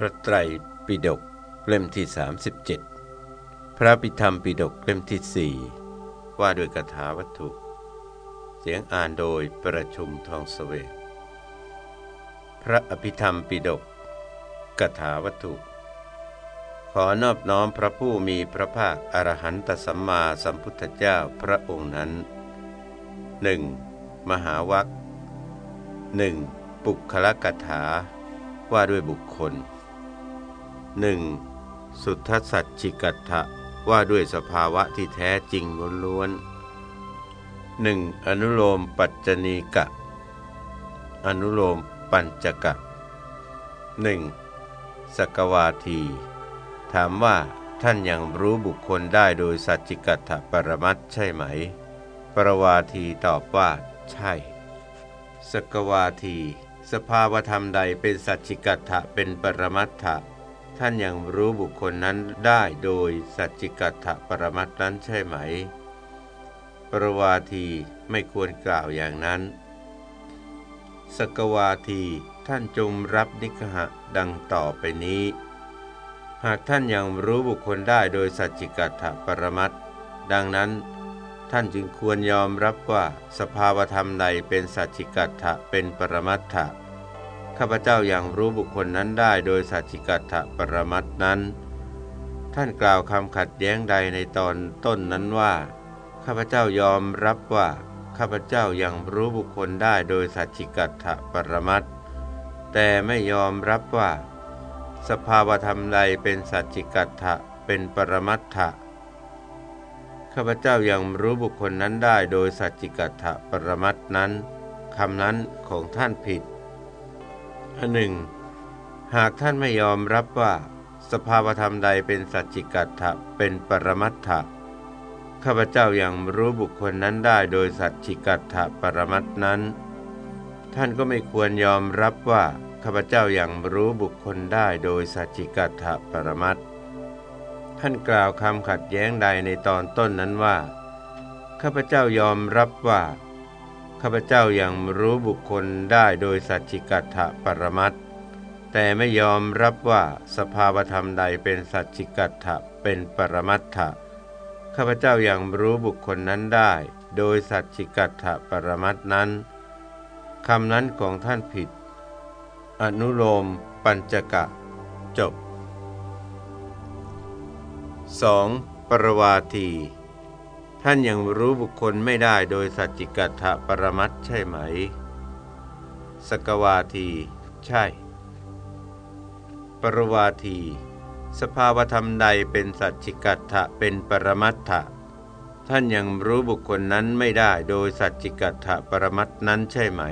พระไตรปิฎกเล่มที่ 37 พระปิธรรมปิฎกเล่มที่สี่ว่าโดยกถาวัตถุ เสียงอ่านโดยประชุมทองสเสวกพระอภิธรรมปิฎกกถาวัตถุ ขอนอบน้อมพระผู้มีพระภาคอรหันตสัมมาสัมพุทธเจ้าพระองค์นั้นหนึ่งมหาวัคหนึ่งปุคละกถาว่าด้วยบุคคล หนึ่งสุทธสัจจิกัตถะว่าด้วยสภาวะที่แท้จริงล้วนๆหนึ่งอนุโลมปัจจณีกะ อนุโลมปัญจกะหนึ่งสกวาที ถามว่าท่านยังรู้บุคคลได้โดยสัจจิกัตถปรมัตใช่ไหม ปรวาทีตอบว่าใช่ สกวาที สภาวธรรมใดเป็นสัจจิกัตถะเป็นปรมัตถะ ท่านยังรู้บุคคลนั้นได้โดยสัจจิกัตถปรมัตนั้นใช่ไหม ปรวาทีไม่ควรกล่าวอย่างนั้น สกวาทีท่านจงรับนิคหะดังต่อไปนี้ หากท่านยังรู้บุคคลได้โดยสัจจิกัตถปรมัตดังนั้นท่านจึงควรยอมรับว่าสภาวธรรมใดเป็นสัจจิกัตถะเป็นปรมัตถะ ข้าพเจ้าอยัางรู้บุคคลนั้นได้โดยสัจจิกัตถะปรมัตนั้น ท่านกล่าวคำขัดแย้งใดในตอนต้นนั้นว่า ข้าพเจ้ายอมรับว่า ข้าพเจ้ายัางรู้บุคคลได้โดยสัจจิกัตถะปรมัตแต่ไม่ยอมรับว่า สภาวธรรมใดเป็นสัจจิกัตถะเป็นปรมัตถะข้าพเจ้ายัางรู้บุคคลนั้นได้โดยสัจจิกัตถะปรมัตนั้นคำนั้นของท่านผิด อันหนึ่ง หากท่านไม่ยอมรับว่า สภาวธรรมใดเป็นสัจจิกัตถะเป็นปรมัตถะข้าพเจ้ายัางรู้บุคคลนั้นได้โดยสัจจิกัตถะปรมัตนั้น ท่านก็ไม่ควรยอมรับว่าข้าพเจ้ายัางรู้บุคคลได้โดยสัจจิกัตถะปรมัตท่านกล่าวคำขัดแย้งใดในตอนต้นนั้นว่าข้าพเจ้ายอมรับว่า ข้าพเจ้ายัางรู้บุคคลได้โดยสัจจิกัตถะปรมัตแต่ไม่ยอมรับว่าสภาวธรรมใดเป็นสัจจิกัตถะเป็นปรมัตถะข้าพเจ้ายัางรู้บุคคลนั้นได้ โดยสัจจิกัตถะปรมัตนั้นคำนั้นของท่านผิด อนุโลม ปัญจกะ จบ 2. ปรวาที ท่านยังรู้บุคคลไม่ได้โดยสัจจิกัตถปรมัตใช่ไหม สกวาที ใช่ ปรวาที สภาวธรรมใดเป็นสัจจิกัตถะเป็นปรมัตถะท่านยังรู้บุคคลนั้นไม่ได้โดยสัจจิกัตถะปรมัตนั้นใช่ไหม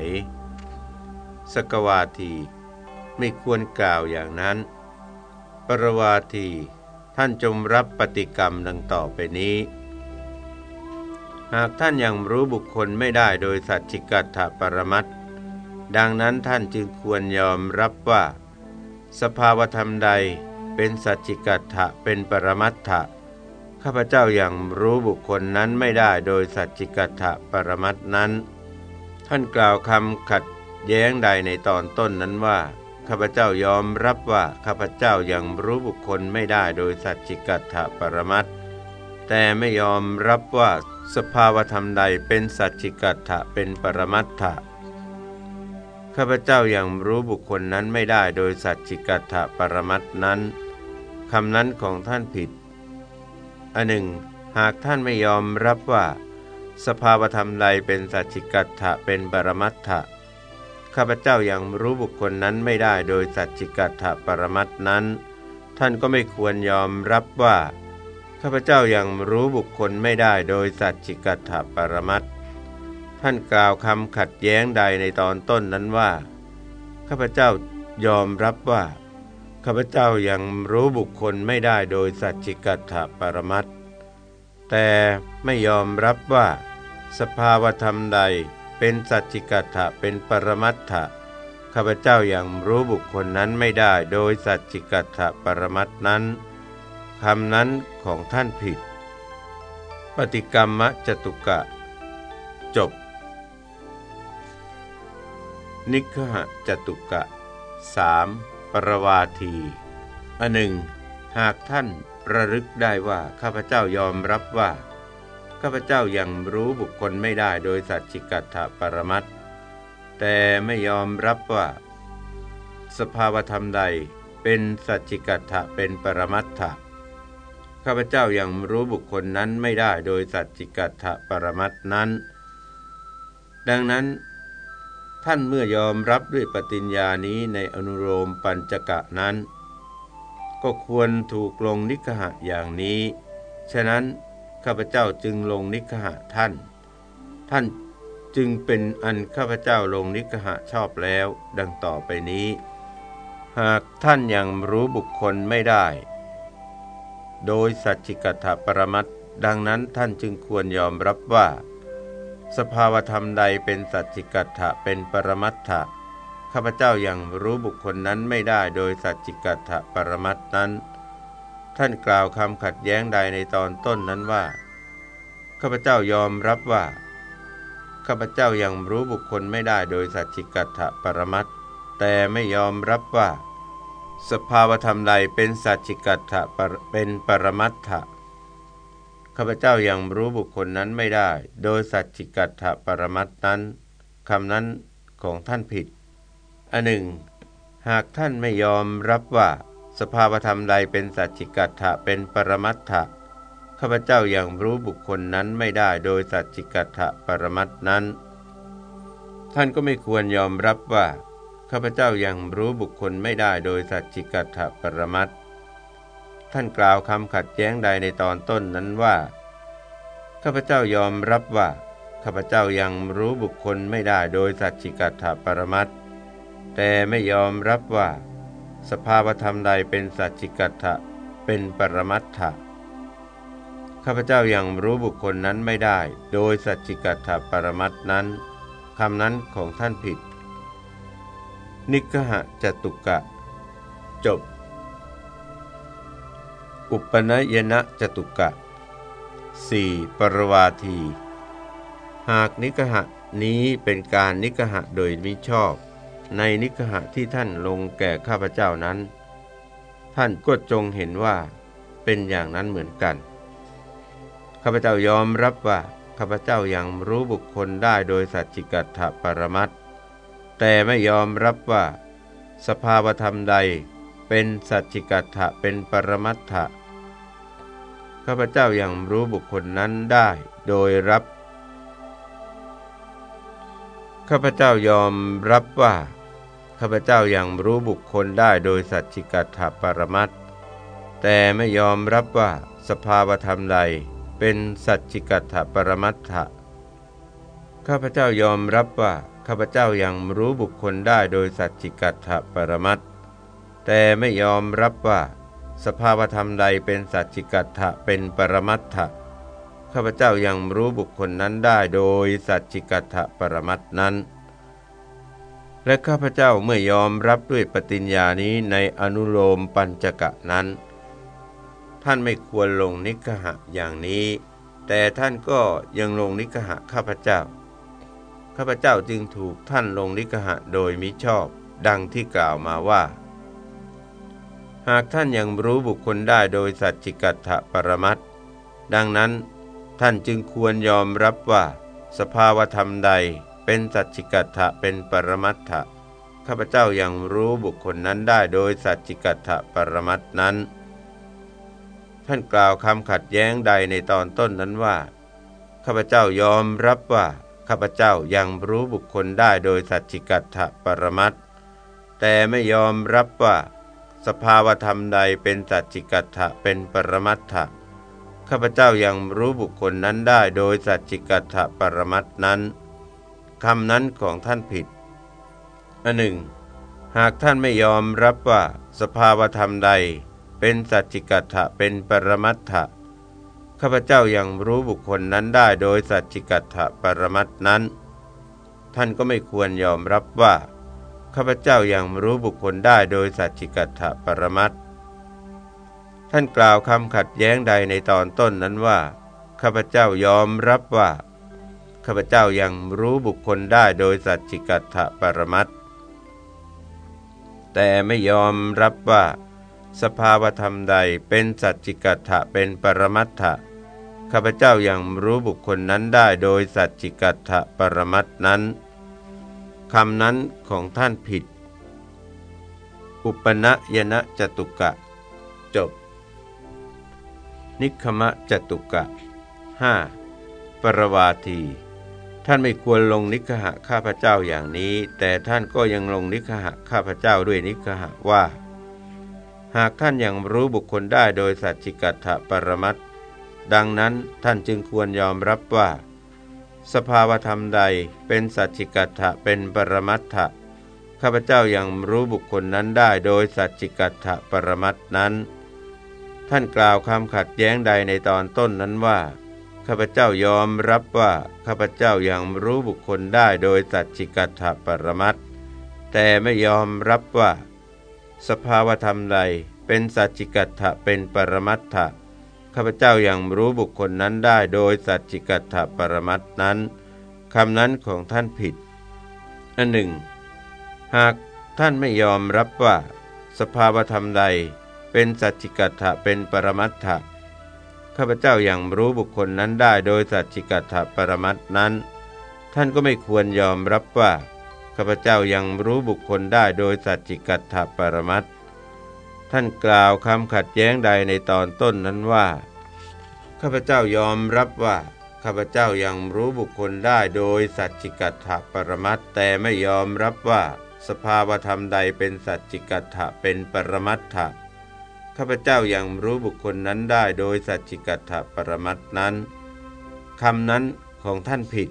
สกวาที ไม่ควรกล่าวอย่างนั้น ปรวาที ท่านจงรับปฏิกรรมดังต่อไปนี้ หากท่านยังรู้บุคคลไม่ได้โดยสัจจิกัตถปรมัตดังนั้นท่านจึงควรยอมรับว่า สภาวธรรมใดเป็นสัจจิกัตถะเป็นปรมัตถะข้าพเจ้ายัางรู้บุคคลนั้นไม่ได้โดยสัจจิกัตถะปรมัตนั้น ท่านกล่าวคำขัดแย้งใดในตอนต้นนั้นว่าข้าพเจ้ายอมรับว่าข้าพเจ้ายัางรู้บุคคลไม่ได้โดยสัจจิกัตถะปรมัตแต่ไม่ยอมรับว่า สภาวธรรมใดเป็นสัจจิกัตถะเป็นปรมัตถะข้าพเจ้ายัางรู้บุคคลนั้นไม่ได้โดยสัจจิกัตถะปรมัตนั้นคำนั้นของท่านผิดอันหนึ่ง หากท่านไม่ยอมรับว่า สภาวธรรมใดเป็นสัจจิกัตถะเป็นปรมัตถะข้าพเจ้ายัางรู้บุคคลนั้นไม่ได้โดยสัจจิกัตถะปรมัตนั้น ท่านก็ไม่ควรยอมรับว่า ข้าพเจ้ายังรู้บุคคลไม่ได้โดยสัจจิกัตถปรมัตท่านกล่าวคำขัดแย้งใดในตอนต้นนั้นว่า ข้าพเจ้ายอมรับว่า ข้าพเจ้ายังรู้บุคคลไม่ได้โดยสัจจิกัตถปรมัตแต่ไม่ยอมรับว่า สภาวธรรมใดเป็นสัจจิกัตถะเป็นปรมัตถะข้าพเจ้ายังรู้บุคคลนั้นไม่ได้โดยสัจจิกัตถะปรมัตนั้น คำนั้นของท่านผิด ปฏิกรรมจตุกะ จบ นิคหจตุกะ 3. ปรวาทีอันหนึ่ง หากท่านระลึกได้ว่าข้าพเจ้ายอมรับว่า ข้าพเจ้ายังรู้บุคคลไม่ได้โดยสัจจิกัตถปรมัตแต่ไม่ยอมรับว่า สภาวธรรมใดเป็นสัจจิกัตถะเป็นปรมัตถะ ข้าพเจ้ายังรู้บุคคลนั้นไม่ได้โดยสัจจิกัตถะปรมัตนั้น ดังนั้น ท่านเมื่อยอมรับด้วยปฏิญญานี้ในอนุโลมปัญจกะนั้น ก็ควรถูกลงนิกหะอย่างนี้ ฉะนั้นข้าพเจ้าจึงลงนิกหะท่าน ท่านจึงเป็นอันข้าพเจ้าลงนิกหะชอบแล้ว ดังต่อไปนี้ หากท่านยังรู้บุคคลไม่ได้ โดยสัจจิกถปรมัตดังนั้นท่านจึงควรยอมรับว่า สภาวธรรมใดเป็นสัจจิกถะเป็นปรมัตถะข้าพเจ้ายัางรู้บุคคลนั้นไม่ได้โดยสัจจิกถะปรมัตนั้น ท่านกล่าวคำขัดแย้งใดในตอนต้นนั้นว่าข้าพเจ้ายอมรับว่าข้าพเจ้ายังรู้บุคคลไม่ได้โดยสัจจิกัตถปรมัตแต่ไม่ยอมรับว่า สภาวธรรมใดเป็นสัจจิกัตถะเป็นปรมัตถะข้าพเจ้ายังรู้บุคคลนั้นไม่ได้ โดยสัจจิกัตถะปรมัตนั้นคำนั้นของท่านผิดอันหนึ่ง หากท่านไม่ยอมรับว่า สภาวธรรมใดเป็นสัจจิกัตถะเป็นปรมัตถะข้าพเจ้ายังรู้บุคคลนั้นไม่ได้โดยสัจจิกัตถะปรมัตนั้น ท่านก็ไม่ควรยอมรับว่า ข้าพเจ้ายังรู้บุคคลไม่ได้โดยสัจจิกัตถะปรมัตท่านกล่าวคำขัดแย้งใดในตอนต้นนั้นว่า ข้าพเจ้ายอมรับว่า ข้าพเจ้ายังรู้บุคคลไม่ได้โดยสัจจิกัตถะปรมัตแต่ไม่ยอมรับว่า สภาวธรรมใดเป็นสัจจิกัตถะเป็นปรมัตถะข้าพเจ้ายังรู้บุคคลนั้นไม่ได้ โดยสัจจิกัตถปรมัตนั้นคำนั้นของท่านผิด นิกหะจตุกะ จบ อุปนยนะจตุกะ 4. ปรวาที หากนิกหะนี้เป็นการนิกหะโดยมิชอบ ในนิกหะที่ท่านลงแก่ข้าพเจ้านั้น ท่านก็จงเห็นว่า เป็นอย่างนั้นเหมือนกันข้าพเจ้ายอมรับว่าข้าพเจ้ายัางรู้บุคคลได้โดยสัจจิกัตถปรมัต แต่ไม่ยอมรับว่า สภาวธรรมใดเป็นสัจจิกัตถะเป็นปรมัตถะข้าพเจ้ายัางรู้บุคคลนั้นได้โดยรับ ข้าพเจ้ายอมรับว่า ข้าพเจ้ายัางรู้บุคคลได้โดยสัจจิกัตถปรมัตแต่ไม่ยอมรับว่าสภาวธรรมใดเป็นสัจจิกัตถปรมัตถะข้าพเจ้ายอมรับว่า ข้าพเจ้ายังรู้บุคคลได้โดยสัจจิกัตถปรมัตแต่ไม่ยอมรับว่า สภาวธรรมใดเป็นสัจจิกัตถะเป็นปรมัตถะข้าพเจ้ายังรู้บุคคลนั้นได้โดยสัจจิกัตถปรมัตนั้น และข้าพเจ้าเมื่อยอมรับด้วยปฏิญญานี้ในอนุโลมปัญจกะนั้น ท่านไม่ควรลงนิกหะอย่างนี้ แต่ท่านก็ยังลงนิกหะข้าพเจ้า ข้าพเจ้าจึงถูกท่านลงนิกหะโดยมิชอบ ดังที่กล่าวมาว่า หากท่านยังรู้บุคคลได้โดยสัจจิกัตถปรมัตดังนั้นท่านจึงควรยอมรับว่า สภาวธรรมใดเป็นสัจจิกัตถะเป็นปรมัตถะข้าพเจ้ายังรู้บุคคลนั้นได้โดยสัจจิกัตถะปรมัตนั้น ท่านกล่าวคำขัดแย้งใดในตอนต้นนั้นว่าข้าพเจ้ายอมรับว่า ข้าพเจ้ายังรู้บุคคลได้โดยสัจจิกัตถปรมัตแต่ไม่ยอมรับว่าสภาวธรรมใดเป็นสัจจิกัตถะเป็นปรมัตถะข้าพเจ้ายังรู้บุคคลนั้นได้โดยสัจจิกัตถะปรมัตนั้นคำนั้นของท่านผิดอันหนึ่ง หากท่านไม่ยอมรับว่าสภาวธรรมใดเป็นสัจจิกัตถะเป็นปรมัตถะ ข้าพเจ้ายังรู้บุคคลนั้นได้โดยสัจจิกัตถะปรมัตนั้น ท่านก็ไม่ควรยอมรับว่าข้าพเจ้ายังรู้บุคคลได้โดยสัจจิกัตถะปรมัตท่านกล่าวคำขัดแย้งใดในตอนต้นนั้นว่าข้าพเจ้ายอมรับว่าข้าพเจ้ายังรู้บุคคลได้โดยสัจจิกัตถะปรมัตแต่ไม่ยอมรับว่า สภาวธรรมใดเป็นสัจจิกัตถะเป็นปรมัตถะข้าพเจ้ายัางรู้บุคคลนั้นได้โดยสัจจิกัตถะปรมัตนั้นคำนั้นของท่านผิด อุปนยนะจตุกะ จบ นิคมะจตุกะ 5. ปรวาที ท่านไม่ควรลงนิคหะข้าพเจ้าอย่างนี้ แต่ท่านก็ยังลงนิคหะข้าพเจ้าด้วยนิคหะว่า หากท่านยังรู้บุคคลได้โดยสัจจิกัตถะปรมัตดังนั้นท่านจึงควรยอมรับว่า สภาวธรรมใดเป็นสัจจิกัตถะเป็นปรมัตถะข้าพเจ้ายังรู้บุคคลนั้นได้โดยสัจจิกัตถะปรมัตนั้น ท่านกล่าวคำขัดแย้งใดในตอนต้นนั้นว่าข้าพเจ้ายอมรับว่าข้าพเจ้ายังรู้บุคคลได้โดยสัจจิกัตถะปรมัตแต่ไม่ยอมรับว่า สภาวธรรมใดเป็นสัจจิกัตถะเป็นปรมัตถะข้าพเจ้ายัางรู้บุคคลนั้นได้โดยสัจจิกัตถปรมัตนั้นคำนั้นของท่านผิดอันหนึ่ง หากท่านไม่ยอมรับว่า สภาวธรรมใดเป็นสัจจิกัตถะเป็นปรมัตถะข้าพเจ้ายัางรู้บุคคลนั้นได้โดยสัจจิกัตถะปรมัตนั้น ท่านก็ไม่ควรยอมรับว่า ข้าพเจ้ายังรู้บุคคลได้โดยสัจจิกัตถะปรมัตท่านกล่าวคำขัดแย้งใดในตอนต้นนั้นว่าข้าพเจ้ายอมรับว่าข้าพเจ้ายังรู้บุคคลได้โดยสัจจิกัตถะปรมัตแต่ไม่ยอมรับว่าสภาวธรรมใดเป็นสัจจิกัตถะเป็นปรมัตถะข้าพเจ้ายังรู้บุคคลนั้นได้โดยสัจจิกัตถะปรมัตนั้นคำนั้นของท่านผิด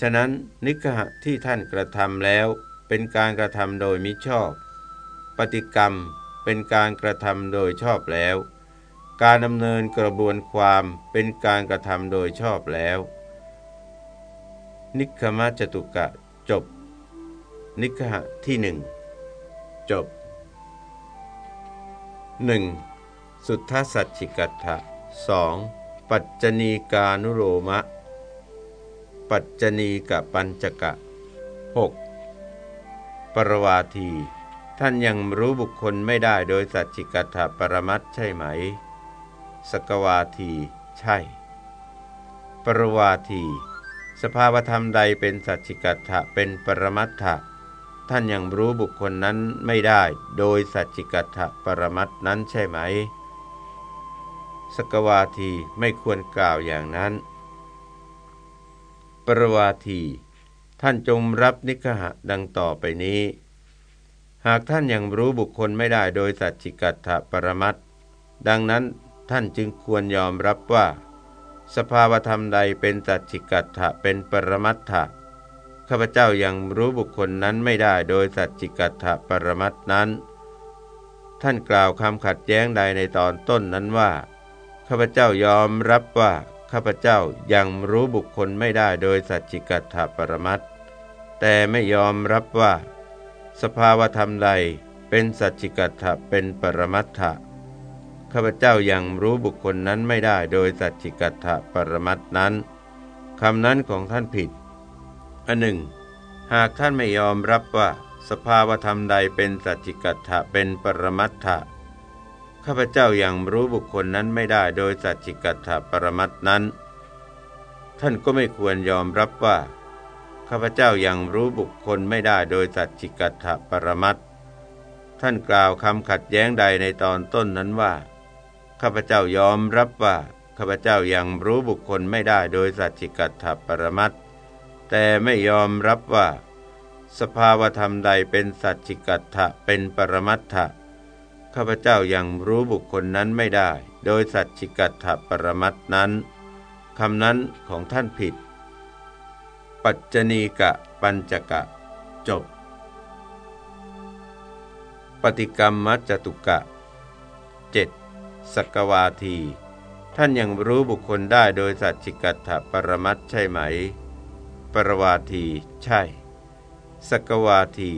ฉะนั้นนิกหะที่ท่านกระทำแล้วเป็นการกระทำโดยมิชอบ ปฏิกรรมเป็นการกระทำโดยชอบแล้ว การดำเนินกระบวนความเป็นการกระทำโดยชอบแล้ว นิคมจตุกะจบ นิคหะที่หนึ่งจบ 1. สุทธสัจฉิกัตถะ 2. ปัจจณีกานุโรมะ ปัจจณีกับปัญจกะ 6. ปรวาที ท่านยังรู้บุคคลไม่ได้โดยสัจจิกัตถปรมัตใช่ไหม สกวาที ใช่ ปรวาที สภาวธรรมใดเป็นสัจจิกัตถะเป็นปรมัตถะท่านยังรู้บุคคลนั้นไม่ได้โดยสัจจิกัตถะปรมัตนั้นใช่ไหม สกวาทีไม่ควรกล่าวอย่างนั้น ปรวาที ท่านจงรับนิคหะดังต่อไปนี้ หากท่านยังรู้บุคคลไม่ได้โดยสัจจิกัตถปรมัตดังนั้นท่านจึงควรยอมรับว่า สภาวธรรมใดเป็นสัจจิกัตถะเป็นปรมัตถะข้าพเจ้ายังรู้บุคคลนั้นไม่ได้โดยสัจจิกัตถะปรมัตนั้น ท่านกล่าวคำขัดแย้งใดในตอนต้นนั้นว่าข้าพเจ้ายอมรับว่า ข้าพเจ้ายังรู้บุคคลไม่ได้โดยสัจจิกัตถะปรมัตแต่ไม่ยอมรับว่า สภาวธรรมใดเป็นสัจจิกัตถะเป็นปรมัตถะข้าพเจ้ายังรู้บุคคลนั้นไม่ได้โดยสัจจิกัตถะปรมัตนั้นคำนั้นของท่านผิดอันหนึ่ง หากท่านไม่ยอมรับว่า สภาวธรรมใดเป็นสัจจิกัตถะเป็นปรมัตถะ ข้าพเจ้ายังรู้บุคคลนั้นไม่ได้โดยสัจจิกัตถะปรมัตนั้น ท่านก็ไม่ควรยอมรับว่าข้าพเจ้ายัางรู้บุคคลไม่ได้โดยสัจจิกัตถปรมัตท่านกล่าวคำขัดแย้งใดในตอนต้นนั้นว่าข้าพเจ้ายอมรับว่าข้าพเจ้ายังรู้บุคคลไม่ได้โดยสัจจิกัตถปรมัตแต่ไม่ยอมรับว่า สภาวธรรมใดเป็นสัจจิกัตถะเป็นปรมัตถะ ข้าพเจ้ายังรู้บุคคลนั้นไม่ได้ โดยสัจจิกัตถปรมัตนั้นคำนั้นของท่านผิด ปัจจณีกะปัญจกะ จบ ปฏิกรรมมัจตุกะ 7. สกวาที ท่านยังรู้บุคคลได้โดยสัจจิกัตถปรมัตใช่ไหม ปรวาที ใช่ สกวาที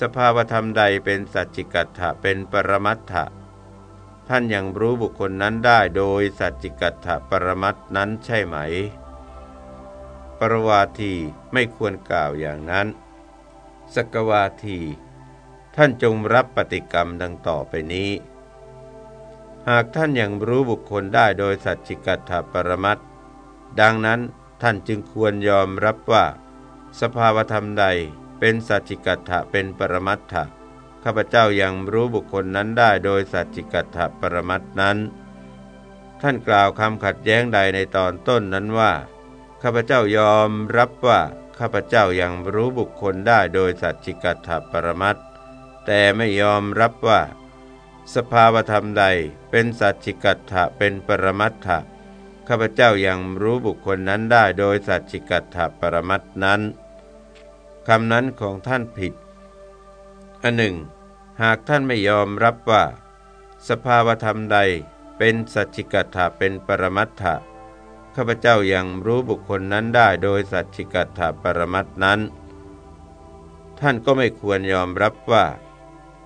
สภาวธรรมใดเป็นสัจจิกัตถะเป็นปรมัตถะท่านยังรู้บุคคลนั้นได้โดยสัจจิกัตถะปรมัตนั้นใช่ไหม ปรวาทีไม่ควรกล่าวอย่างนั้น สกวาที ท่านจงรับปฏิกรรมดังต่อไปนี้ หากท่านยังรู้บุคคลได้โดยสัจจิกัตถปรมัตดังนั้นท่านจึงควรยอมรับว่า สภาวธรรมใด เป็นสัจจิกัตถะเป็นปรมัตถะข้าพเจ้ายังรู้บุคคลนั้นได้โดยสัจจิกัตถะปรมัตนั้น ท่านกล่าวคำขัดแย้งใดในตอนต้นนั้นว่าข้าพเจ้ายอมรับว่าข้าพเจ้ายังรู้บุคคลได้โดยสัจจิกัตถปรมัตแต่ไม่ยอมรับว่า สภาวธรรมใดเป็นสัจจิกัตถะเป็นปรมัตถะข้าพเจ้ายังรู้บุคคลนั้นได้โดยสัจจิกัตถะปรมัตนั้น คำนั้นของท่านผิด อันหนึ่ง หากท่านไม่ยอมรับว่า สภาวธรรมใดเป็นสัจจิกัตถะเป็นปรมัตถะข้าพเจ้ายังรู้บุคคลนั้นได้โดยสัจจิกัตถปรมัตนั้น ท่านก็ไม่ควรยอมรับว่า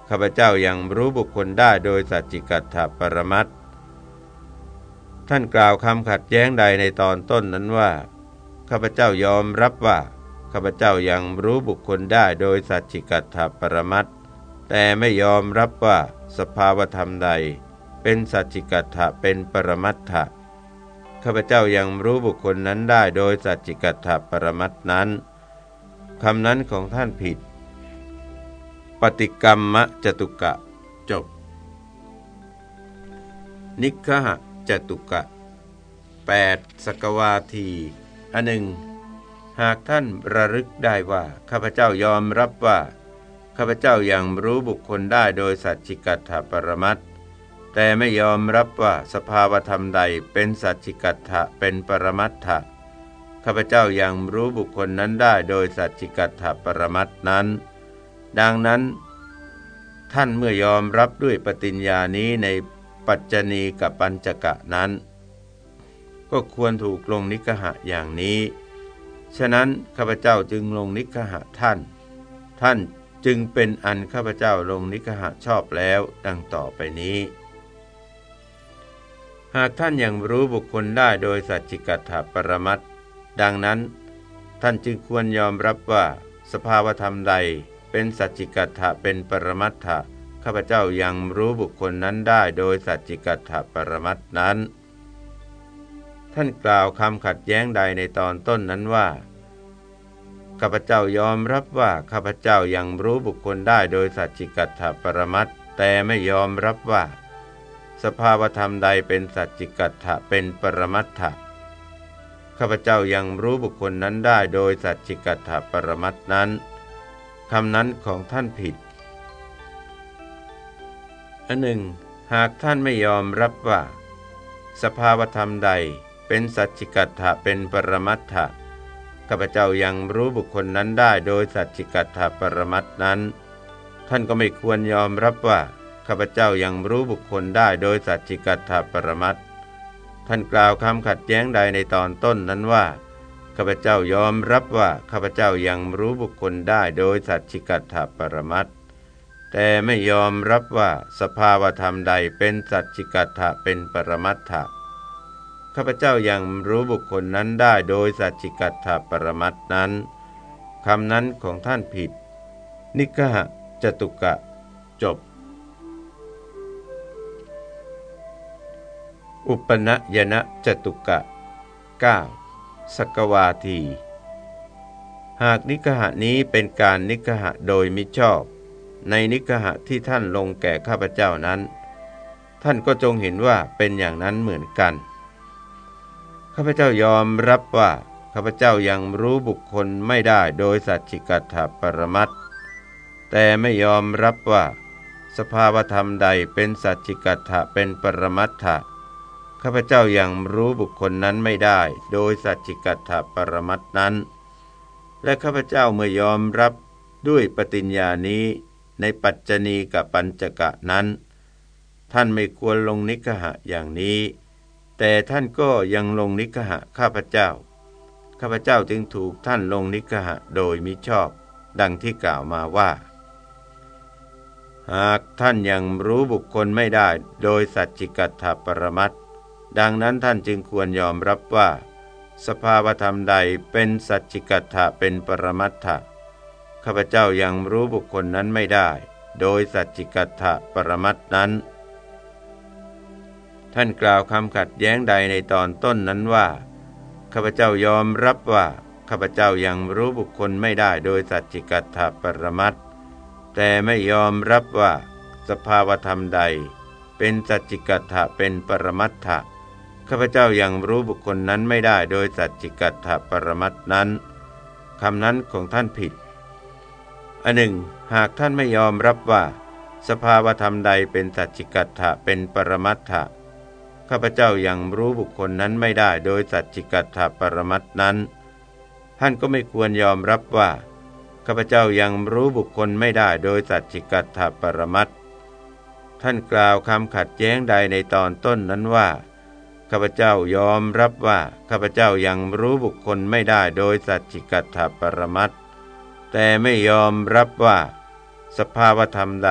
ข้าพเจ้ายังรู้บุคคลได้โดยสัจจิกัตถปรมัตท่านกล่าวคำขัดแย้งใดในตอนต้นนั้นว่าข้าพเจ้ายอมรับว่า ข้าพเจ้ายังรู้บุคคลได้โดยสัจจิกัตถปรมัตแต่ไม่ยอมรับว่าสภาวธรรมใด เป็นสัจจิกัตถะเป็นปรมัตถะข้าพเจ้ายังรู้บุคคลนั้นได้โดยสัจจิกัตถปรมัตนั้นคำนั้นของท่านผิด ปฏิกรรมมะจตุกะ จบ นิคหะจตุกะ 8. สกวาทีอันหนึ่ง หากท่านระลึกได้ว่าข้าพเจ้ายอมรับว่าข้าพเจ้ายังรู้บุคคลได้โดยสัจจิกัตถปรมัตแต่ไม่ยอมรับว่าสภาวธรรมใดเป็นสัจจิกัตถะเป็นปรมัตถะข้าพเจ้ายังรู้บุคคลนั้นได้โดยสัจจิกัตถะปรมัตนั้น ดังนั้น ท่านเมื่อยอมรับด้วยปฏิญญานี้ในปัจจณีกับปัญจกะนั้น ก็ควรถูกลงนิกหะอย่างนี้ ฉะนั้นข้าพเจ้าจึงลงนิกหะท่าน ท่านจึงเป็นอันข้าพเจ้าลงนิกหะชอบแล้วดังต่อไปนี้ หากท่านยังรู้บุคคลได้โดยสัจจิกัตถปรมัตดังนั้น ท่านจึงควรยอมรับว่า สภาวธรรมใดเป็นสัจจิกัตถะเป็นปรมัตถะข้าพเจ้ายังรู้บุคคลนั้นได้โดยสัจจิกัตถปรมัตนั้น ท่านกล่าวคำขัดแย้งใดในตอนต้นนั้นว่าข้าพเจ้ายอมรับว่าข้าพเจ้ายังรู้บุคคลได้โดยสัจจิกัตถปรมัตแต่ไม่ยอมรับว่า สภาวธรรมใดเป็นสัจจิกัตถะเป็นปรมัตถะข้าพเจ้ายังรู้บุคคลนั้นได้โดยสัจจิกัตถปรมัตนั้นคำนั้นของท่านผิดอันหนึ่ง หากท่านไม่ยอมรับว่า สภาวธรรมใด เป็นสัจจิกัตถะเป็นปรมัตถะข้าพเจ้ายังรู้บุคคลนั้นได้โดยสัจจิกัตถะปรมัตนั้น ท่านก็ไม่ควรยอมรับว่าข้าพเจ้ายังรู้บุคคลได้โดยสัจจิกัตถปรมัตท่านกล่าวคำขัดแย้งใดในตอนต้นนั้นว่าข้าพเจ้ายอมรับว่าข้าพเจ้ายังรู้บุคคลได้โดยสัจจิกัตถปรมัตแต่ไม่ยอมรับว่าสภาวธรรมใดเป็นสัจจิกัตถะเป็นปรมัตถะ ข้าพเจ้ายังรู้บุคคลนั้นได้โดยสัจจิกัตถปรมัตนั้นคำนั้นของท่านผิด นิกะจตุกะ จบ อุปนยนะจตุกะ 9. สกวาที หากนิกหะนี้เป็นการนิกหะโดยมิชอบ ในนิกหะที่ท่านลงแก่ข้าพเจ้านั้น ท่านก็จงเห็นว่าเป็นอย่างนั้นเหมือนกัน ข้าพเจ้ายอมรับว่าข้าพเจ้ายังรู้บุคคลไม่ได้โดยสัจจิกัตถปรมัตแต่ไม่ยอมรับว่า สภาวธรรมใดเป็นสัจจิกัตถะเป็นปรมัตถะข้าพเจ้ายังรู้บุคคลนั้นไม่ได้ โดยสัจจิกัตถปรมัตนั้น และข้าพเจ้าเมื่อยอมรับด้วยปฏิญญานี้ในปัจจณีกับปัญจกะนั้น ท่านไม่ควรลงนิกหะอย่างนี้ แต่ท่านก็ยังลงนิกหะข้าพเจ้า ข้าพเจ้าจึงถูกท่านลงนิกหะโดยมิชอบ ดังที่กล่าวมาว่า หากท่านยังรู้บุคคลไม่ได้โดยสัจจิกัตถปรมัตดังนั้นท่านจึงควรยอมรับว่า สภาวธรรมใดเป็นสัจจิกัตถะเป็นปรมัตถะข้าพเจ้ายังรู้บุคคลนั้นไม่ได้ โดยสัจจิกัตถะปรมัตนั้น ท่านกล่าวคำขัดแย้งใดในตอนต้นนั้นว่าข้าพเจ้ายอมรับว่าข้าพเจ้ายังรู้บุคคลไม่ได้โดยสัจจิกัตถะปรมัตแต่ไม่ยอมรับว่าสภาวธรรมใด เป็นสัจจิกัตถะเป็นปรมัตถะข้าพเจ้ายังรู้บุคคลนั้นไม่ได้โดยสัจจิกัตถะปรมัตนั้นคำนั้นของท่านผิดอันหนึ่ง หากท่านไม่ยอมรับว่า สภาวธรรมใดเป็นสัจจิกัตถะเป็นปรมัตถะ ข้าพเจ้ายังรู้บุคคลนั้นไม่ได้โดยสัจจิกัตถะปรมัตนั้น ท่านก็ไม่ควรยอมรับว่าข้าพเจ้ายังรู้บุคคลไม่ได้โดยสัจจิกัตถปรมัตท่านกล่าวคำขัดแย้งใดในตอนต้นนั้นว่าข้าพเจ้ายอมรับว่าข้าพเจ้ายังรู้บุคคลไม่ได้โดยสัจจิกัตถปรมัตแต่ไม่ยอมรับว่า สภาวธรรมใด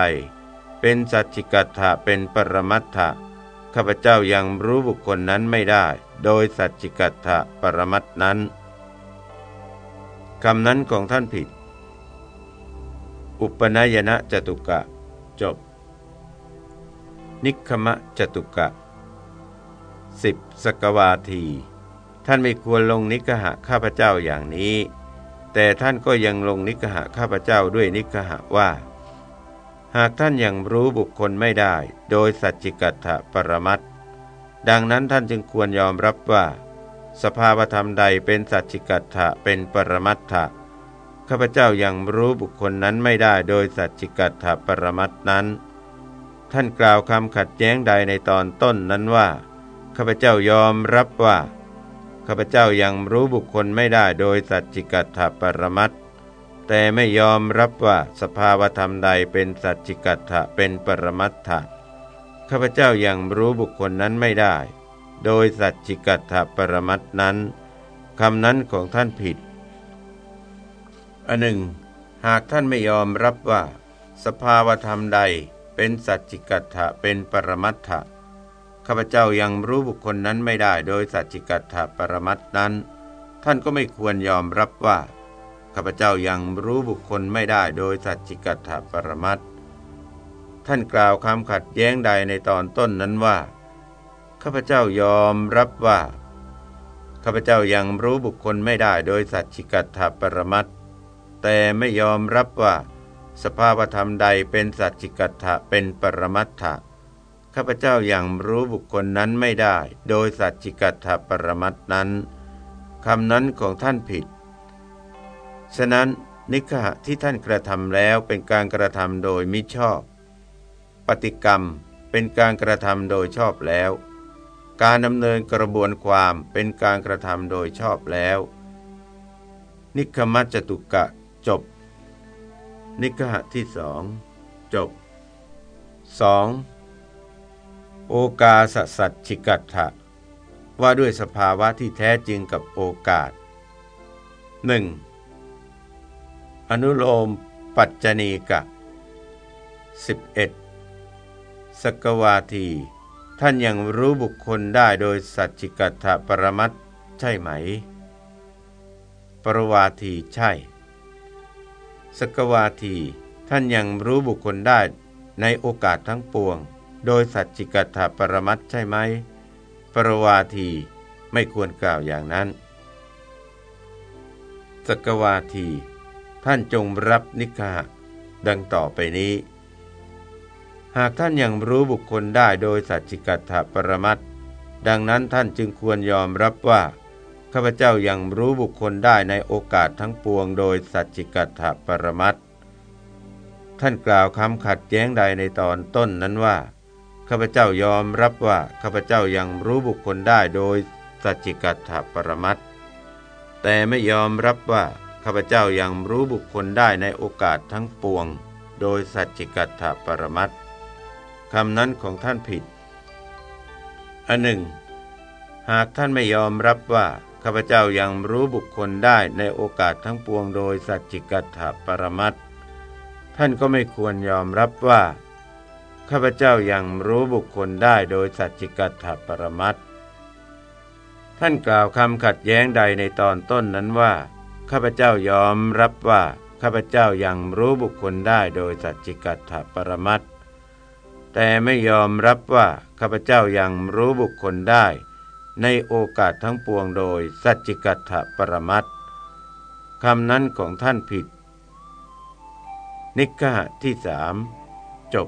เป็นสัจจิกัตถะเป็นปรมัตถะ ข้าพเจ้ายังรู้บุคคลนั้นไม่ได้ โดยสัจจิกัตถะปรมัตนั้นคำนั้นของท่านผิด อุปนายนะจตุกะ จบ นิคมะจตุกะสิบสกวาที ท่านไม่ควรลงนิกหะข้าพเจ้าอย่างนี้ แต่ท่านก็ยังลงนิกหะข้าพเจ้าด้วยนิกหะว่า หากท่านยังรู้บุคคลไม่ได้ โดยสัจจิกัตถปรมัตดังนั้นท่านจึงควรยอมรับว่า สภาวธรรมใดเป็นสัจจิกัตถะเป็นปรมัตถะข้าพเจ้ายังรู้บุคคลนั้นไม่ได้โดยสัจจิกัตถปรมัตนั้น ท่านกล่าวคำขัดแย้งใดในตอนต้นนั้นว่าข้าพเจ้ายอมรับว่าข้าพเจ้ายังรู้บุคคลไม่ได้โดยสัจจิกัตถปรมัตถ แต่ไม่ยอมรับว่าสภาวธรรมใดเป็นสัจจิกัตถะเป็นปรมัตถะข้าพเจ้ายังรู้บุคคลนั้นไม่ได้ โดยสัจจิกัตถปรมัตนั้นคำนั้นของท่านผิดอันหนึ่ง หากท่านไม่ยอมรับว่า สภาวธรรมใดเป็นสัจจิกัตถะเป็นปรมัตถะข้าพเจ้ายังรู้บุคคลนั้นไม่ได้ โดยสัจจิกัตถะปรมัตนั้น ท่านก็ไม่ควรยอมรับว่า ข้าพเจ้ายังรู้บุคคลไม่ได้โดยสัจจิกัตถะปรมัตท่านกล่าวคำขัดแย้งใดในตอนต้นนั้นว่า ข้าพเจ้ายอมรับว่า ข้าพเจ้ายังรู้บุคคลไม่ได้โดยสัจจิกัตถะปรมัตแต่ไม่ยอมรับว่า สภาวธรรมใดเป็นสัจจิกัตถะเป็นปรมัตถะข้าพเจ้ายังรู้บุคคลนั้นไม่ได้ โดยสัจจิกัตถะปรมัตนั้นคำนั้นของท่านผิด ฉะนั้นนิฆะที่ท่านกระทำแล้วเป็นการกระทำโดยมิชอบ ปฏิกรรมเป็นการกระทำโดยชอบแล้ว การดำเนินกระบวนความเป็นการกระทำโดยชอบแล้ว นิคมัจตุกะจบ นิกะที่สองจบ 2. โอกาสสัจฉิกัตถะว่าด้วยสภาวะที่แท้จริงกับโอกาส 1. อนุโลมปัจจณีกะ 11. สกวาที ท่านยังรู้บุคคลได้โดยสัจจิกัตถะปรมัตใช่ไหม ปรวาทีใช่ สกวาที ท่านยังรู้บุคคลได้ในโอกาสทั้งปวง โดยสัจจิกัตถปรมัตใช่ไหม ปรวาทีไม่ควรกล่าวอย่างนั้น สกวาที ท่านจงรับนิกาดังต่อไปนี้ หากท่านยังรู้บุคคลได้โดยสัจจิกัตถปรมัตดังนั้นท่านจึงควรยอมรับว่าข้าพเจ้ายังรู้บุคคลได้ในโอกาสทั้งปวงโดยสัจจิกัตถปรมัตท่านกล่าวคำขัดแย้งใดในตอนต้นนั้นว่าข้าพเจ้ายอมรับว่าข้าพเจ้ายังรู้บุคคลได้โดยสัจจิกัตถปรมัตแต่ไม่ยอมรับว่า ข้าพเจ้ายังรู้บุคคลได้ในโอกาสทั้งปวง โดยสัจจิกัตถปรมัตคำนั้นของท่านผิด อันหนึ่ง หากท่านไม่ยอมรับว่าข้าพเจ้ายังรู้บุคคลได้ในโอกาสทั้งปวง โดยสัจจิกัตถปรมัตท่านก็ไม่ควรยอมรับว่าข้าพเจ้ายังรู้บุคคลได้โดยสัจจิกัตถปรมัตท่านกล่าวคำขัดแย้งใดในตอนต้นนั้นว่า ข้าพเจ้ายอมรับว่าข้าพเจ้ายังรู้บุคคลได้โดยสัจจิกัตถปรมัตแต่ไม่ยอมรับว่าข้าพเจ้ายังรู้บุคคลได้ ในโอกาสทั้งปวงโดยสัจจิกัตถปรมัตคำนั้นของท่านผิด นิกะที่สามจบ